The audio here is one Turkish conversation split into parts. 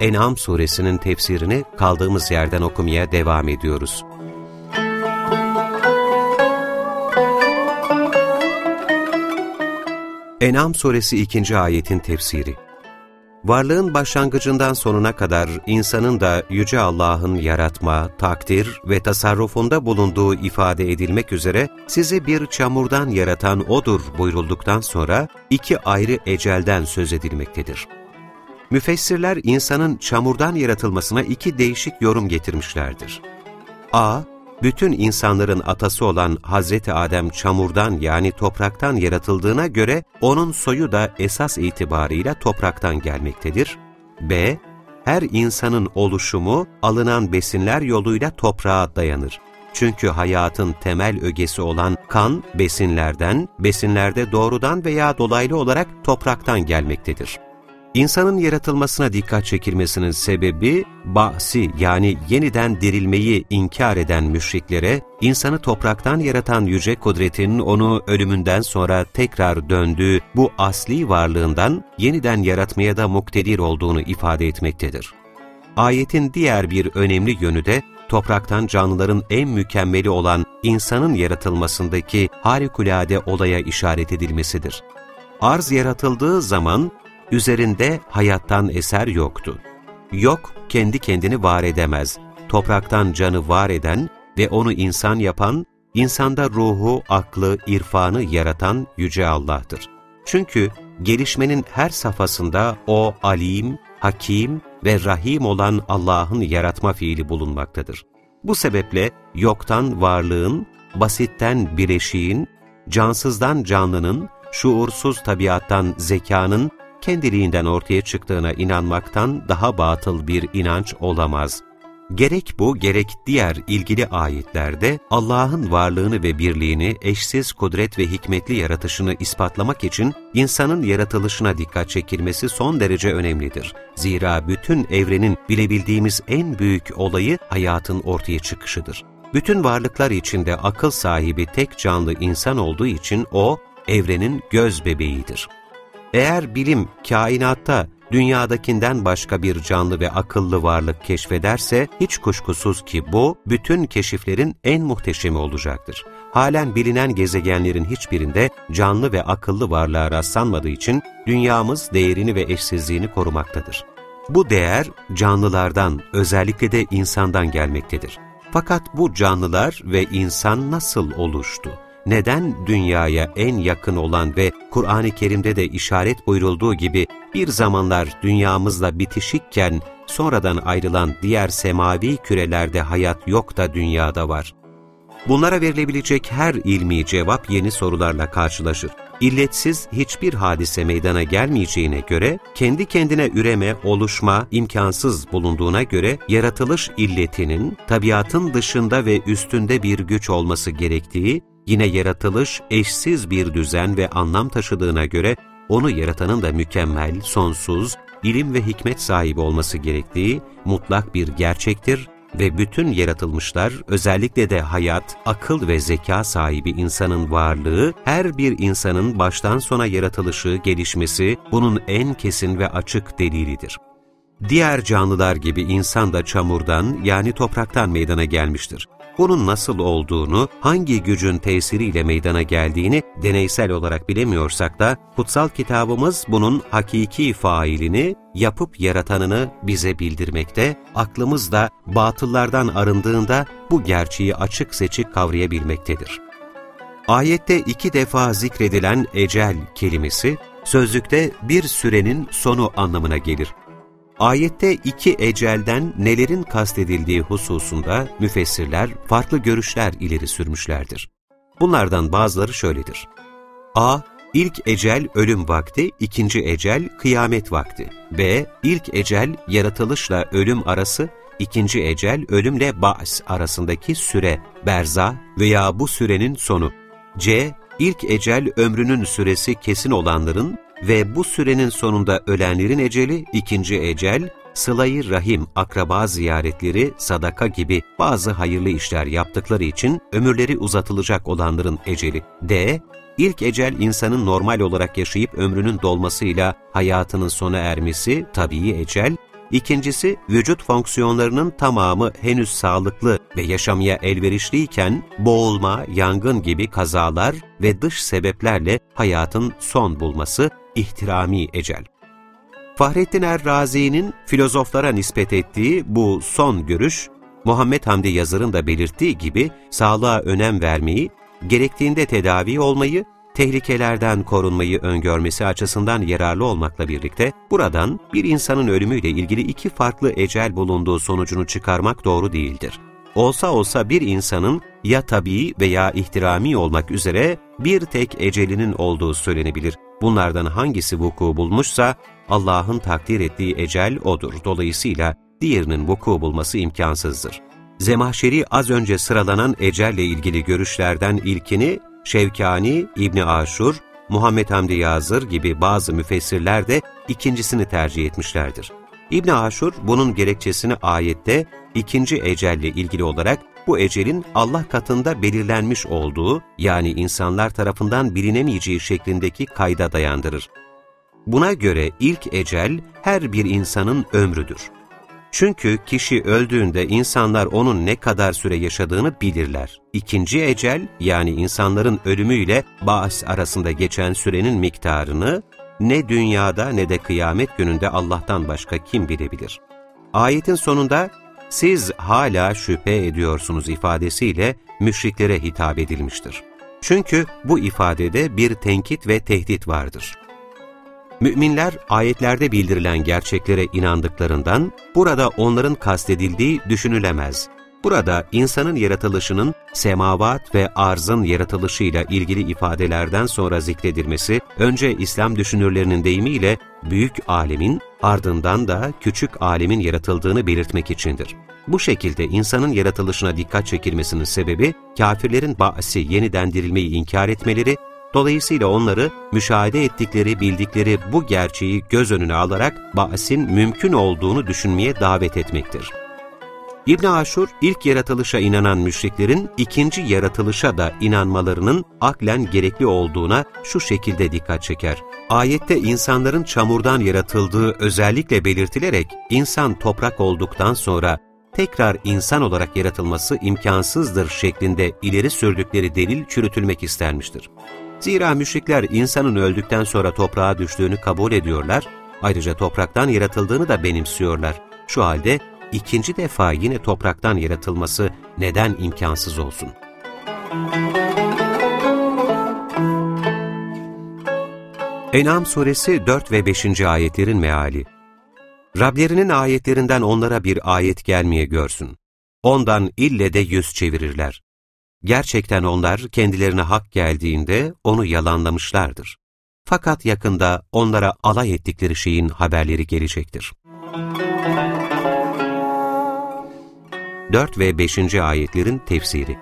En'am suresinin tefsirini kaldığımız yerden okumaya devam ediyoruz. En'am suresi 2. ayetin tefsiri Varlığın başlangıcından sonuna kadar insanın da Yüce Allah'ın yaratma, takdir ve tasarrufunda bulunduğu ifade edilmek üzere sizi bir çamurdan yaratan O'dur buyrulduktan sonra iki ayrı ecelden söz edilmektedir. Müfessirler insanın çamurdan yaratılmasına iki değişik yorum getirmişlerdir. A- bütün insanların atası olan Hazreti Adem çamurdan yani topraktan yaratıldığına göre onun soyu da esas itibarıyla topraktan gelmektedir. B. Her insanın oluşumu alınan besinler yoluyla toprağa dayanır. Çünkü hayatın temel ögesi olan kan besinlerden, besinlerde doğrudan veya dolaylı olarak topraktan gelmektedir. İnsanın yaratılmasına dikkat çekilmesinin sebebi, bahsi yani yeniden dirilmeyi inkar eden müşriklere, insanı topraktan yaratan yüce kudretin onu ölümünden sonra tekrar döndüğü bu asli varlığından yeniden yaratmaya da muktedir olduğunu ifade etmektedir. Ayetin diğer bir önemli yönü de, topraktan canlıların en mükemmeli olan insanın yaratılmasındaki harikulade olaya işaret edilmesidir. Arz yaratıldığı zaman üzerinde hayattan eser yoktu. Yok, kendi kendini var edemez. Topraktan canı var eden ve onu insan yapan, insanda ruhu, aklı, irfanı yaratan Yüce Allah'tır. Çünkü gelişmenin her safhasında O alim, hakim ve rahim olan Allah'ın yaratma fiili bulunmaktadır. Bu sebeple yoktan varlığın, basitten bileşiğin, cansızdan canlının, şuursuz tabiattan zekanın, kendiliğinden ortaya çıktığına inanmaktan daha batıl bir inanç olamaz. Gerek bu, gerek diğer ilgili ayetlerde Allah'ın varlığını ve birliğini, eşsiz kudret ve hikmetli yaratışını ispatlamak için insanın yaratılışına dikkat çekilmesi son derece önemlidir. Zira bütün evrenin bilebildiğimiz en büyük olayı hayatın ortaya çıkışıdır. Bütün varlıklar içinde akıl sahibi tek canlı insan olduğu için o, evrenin göz bebeğidir. Eğer bilim kainatta dünyadakinden başka bir canlı ve akıllı varlık keşfederse hiç kuşkusuz ki bu bütün keşiflerin en muhteşemi olacaktır. Halen bilinen gezegenlerin hiçbirinde canlı ve akıllı varlığa rastlanmadığı için dünyamız değerini ve eşsizliğini korumaktadır. Bu değer canlılardan özellikle de insandan gelmektedir. Fakat bu canlılar ve insan nasıl oluştu? Neden dünyaya en yakın olan ve Kur'an-ı Kerim'de de işaret buyurulduğu gibi bir zamanlar dünyamızla bitişikken sonradan ayrılan diğer semavi kürelerde hayat yok da dünyada var? Bunlara verilebilecek her ilmi cevap yeni sorularla karşılaşır. İlletsiz hiçbir hadise meydana gelmeyeceğine göre, kendi kendine üreme, oluşma imkansız bulunduğuna göre, yaratılış illetinin tabiatın dışında ve üstünde bir güç olması gerektiği, Yine yaratılış eşsiz bir düzen ve anlam taşıdığına göre onu yaratanın da mükemmel, sonsuz, ilim ve hikmet sahibi olması gerektiği mutlak bir gerçektir ve bütün yaratılmışlar özellikle de hayat, akıl ve zeka sahibi insanın varlığı, her bir insanın baştan sona yaratılışı, gelişmesi bunun en kesin ve açık delilidir. Diğer canlılar gibi insan da çamurdan yani topraktan meydana gelmiştir bunun nasıl olduğunu, hangi gücün tesiriyle meydana geldiğini deneysel olarak bilemiyorsak da, kutsal kitabımız bunun hakiki failini, yapıp yaratanını bize bildirmekte, aklımız da batıllardan arındığında bu gerçeği açık seçik kavrayabilmektedir. Ayette iki defa zikredilen ecel kelimesi, sözlükte bir sürenin sonu anlamına gelir. Ayette iki ecelden nelerin kastedildiği hususunda müfessirler farklı görüşler ileri sürmüşlerdir. Bunlardan bazıları şöyledir. A. İlk ecel ölüm vakti, ikinci ecel kıyamet vakti. B. İlk ecel yaratılışla ölüm arası, ikinci ecel ölümle ba's arasındaki süre, berza veya bu sürenin sonu. C. İlk ecel ömrünün süresi kesin olanların ve bu sürenin sonunda ölenlerin eceli, ikinci ecel, sılayı rahim, akraba ziyaretleri, sadaka gibi bazı hayırlı işler yaptıkları için ömürleri uzatılacak olanların eceli. D. İlk ecel insanın normal olarak yaşayıp ömrünün dolmasıyla hayatının sona ermesi, tabii ecel. İkincisi, vücut fonksiyonlarının tamamı henüz sağlıklı ve yaşamaya elverişliyken boğulma, yangın gibi kazalar ve dış sebeplerle hayatın son bulması, ihtirami ecel. Fahrettin Er-Razi'nin filozoflara nispet ettiği bu son görüş, Muhammed Hamdi Yazır'ın da belirttiği gibi sağlığa önem vermeyi, gerektiğinde tedavi olmayı, tehlikelerden korunmayı öngörmesi açısından yararlı olmakla birlikte, buradan bir insanın ölümüyle ilgili iki farklı ecel bulunduğu sonucunu çıkarmak doğru değildir. Olsa olsa bir insanın ya tabii veya ihtirami olmak üzere bir tek ecelinin olduğu söylenebilir. Bunlardan hangisi vuku bulmuşsa Allah'ın takdir ettiği ecel odur. Dolayısıyla diğerinin vuku bulması imkansızdır. Zemahşeri az önce sıralanan ecelle ilgili görüşlerden ilkini Şevkani, İbni Aşur, Muhammed Hamdi Yazır gibi bazı müfessirler de ikincisini tercih etmişlerdir. İbni Aşur bunun gerekçesini ayette ikinci ecelle ilgili olarak bu ecelin Allah katında belirlenmiş olduğu yani insanlar tarafından bilinemeyeceği şeklindeki kayda dayandırır. Buna göre ilk ecel her bir insanın ömrüdür. Çünkü kişi öldüğünde insanlar onun ne kadar süre yaşadığını bilirler. İkinci ecel yani insanların ölümüyle bağış arasında geçen sürenin miktarını ne dünyada ne de kıyamet gününde Allah'tan başka kim bilebilir? Ayetin sonunda siz hala şüphe ediyorsunuz ifadesiyle müşriklere hitap edilmiştir. Çünkü bu ifadede bir tenkit ve tehdit vardır. Müminler ayetlerde bildirilen gerçeklere inandıklarından burada onların kastedildiği düşünülemez. Burada insanın yaratılışının semavat ve arzın yaratılışıyla ilgili ifadelerden sonra zikredilmesi, önce İslam düşünürlerinin deyimiyle büyük alemin, ardından da küçük alemin yaratıldığını belirtmek içindir. Bu şekilde insanın yaratılışına dikkat çekilmesinin sebebi, kafirlerin ba'si yeniden dirilmeyi inkar etmeleri Dolayısıyla onları müşahede ettikleri, bildikleri bu gerçeği göz önüne alarak ba'sin mümkün olduğunu düşünmeye davet etmektir. İbn Aşur, ilk yaratılışa inanan müşriklerin ikinci yaratılışa da inanmalarının aklen gerekli olduğuna şu şekilde dikkat çeker. Ayette insanların çamurdan yaratıldığı özellikle belirtilerek insan toprak olduktan sonra tekrar insan olarak yaratılması imkansızdır şeklinde ileri sürdükleri delil çürütülmek istenmiştir. Zira müşrikler insanın öldükten sonra toprağa düştüğünü kabul ediyorlar, ayrıca topraktan yaratıldığını da benimsiyorlar. Şu halde ikinci defa yine topraktan yaratılması neden imkansız olsun? En'am suresi 4 ve 5. ayetlerin meali Rablerinin ayetlerinden onlara bir ayet gelmeye görsün. Ondan ille de yüz çevirirler. Gerçekten onlar kendilerine hak geldiğinde onu yalanlamışlardır. Fakat yakında onlara alay ettikleri şeyin haberleri gelecektir. 4 ve 5. ayetlerin tefsiri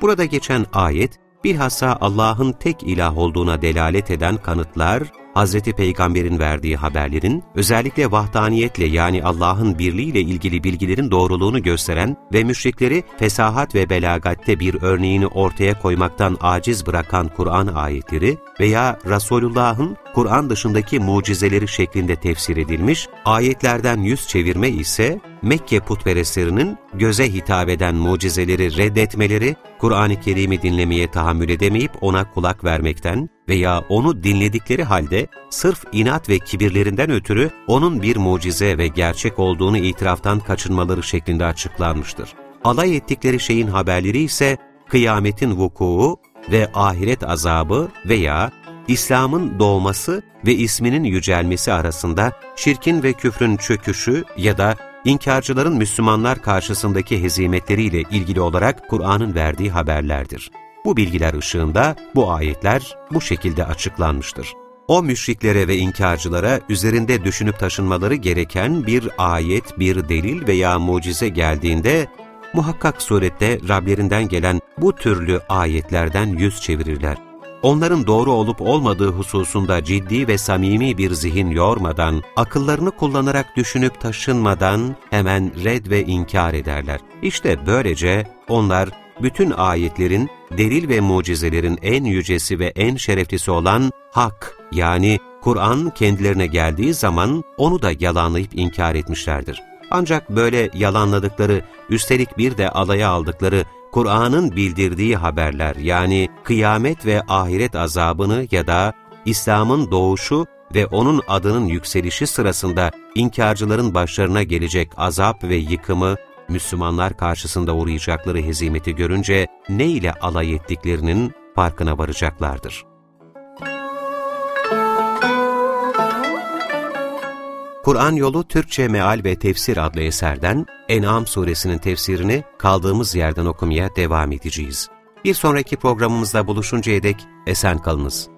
Burada geçen ayet, bilhassa Allah'ın tek ilah olduğuna delalet eden kanıtlar Hz. Peygamber'in verdiği haberlerin, özellikle vahdaniyetle yani Allah'ın birliğiyle ilgili bilgilerin doğruluğunu gösteren ve müşrikleri fesahat ve belagatte bir örneğini ortaya koymaktan aciz bırakan Kur'an ayetleri veya Resulullah'ın Kur'an dışındaki mucizeleri şeklinde tefsir edilmiş, ayetlerden yüz çevirme ise Mekke putperestlerinin göze hitap eden mucizeleri reddetmeleri, Kur'an-ı Kerim'i dinlemeye tahammül edemeyip ona kulak vermekten veya onu dinledikleri halde sırf inat ve kibirlerinden ötürü onun bir mucize ve gerçek olduğunu itiraftan kaçınmaları şeklinde açıklanmıştır. Alay ettikleri şeyin haberleri ise kıyametin vukuu ve ahiret azabı veya İslam'ın doğması ve isminin yücelmesi arasında şirkin ve küfrün çöküşü ya da inkarcıların Müslümanlar karşısındaki hezimetleriyle ilgili olarak Kur'an'ın verdiği haberlerdir. Bu bilgiler ışığında bu ayetler bu şekilde açıklanmıştır. O müşriklere ve inkarcılara üzerinde düşünüp taşınmaları gereken bir ayet, bir delil veya mucize geldiğinde, muhakkak surette Rablerinden gelen bu türlü ayetlerden yüz çevirirler. Onların doğru olup olmadığı hususunda ciddi ve samimi bir zihin yormadan, akıllarını kullanarak düşünüp taşınmadan hemen red ve inkar ederler. İşte böylece onlar bütün ayetlerin, delil ve mucizelerin en yücesi ve en şereflisi olan hak yani Kur'an kendilerine geldiği zaman onu da yalanlayıp inkar etmişlerdir. Ancak böyle yalanladıkları, üstelik bir de alaya aldıkları Kur'an'ın bildirdiği haberler yani kıyamet ve ahiret azabını ya da İslam'ın doğuşu ve onun adının yükselişi sırasında inkarcıların başlarına gelecek azap ve yıkımı, Müslümanlar karşısında uğrayacakları hezimeti görünce ne ile alay ettiklerinin farkına varacaklardır. Kur'an Yolu Türkçe Meal ve Tefsir adlı eserden En'am suresinin tefsirini kaldığımız yerden okumaya devam edeceğiz. Bir sonraki programımızda buluşuncaya dek esen kalınız.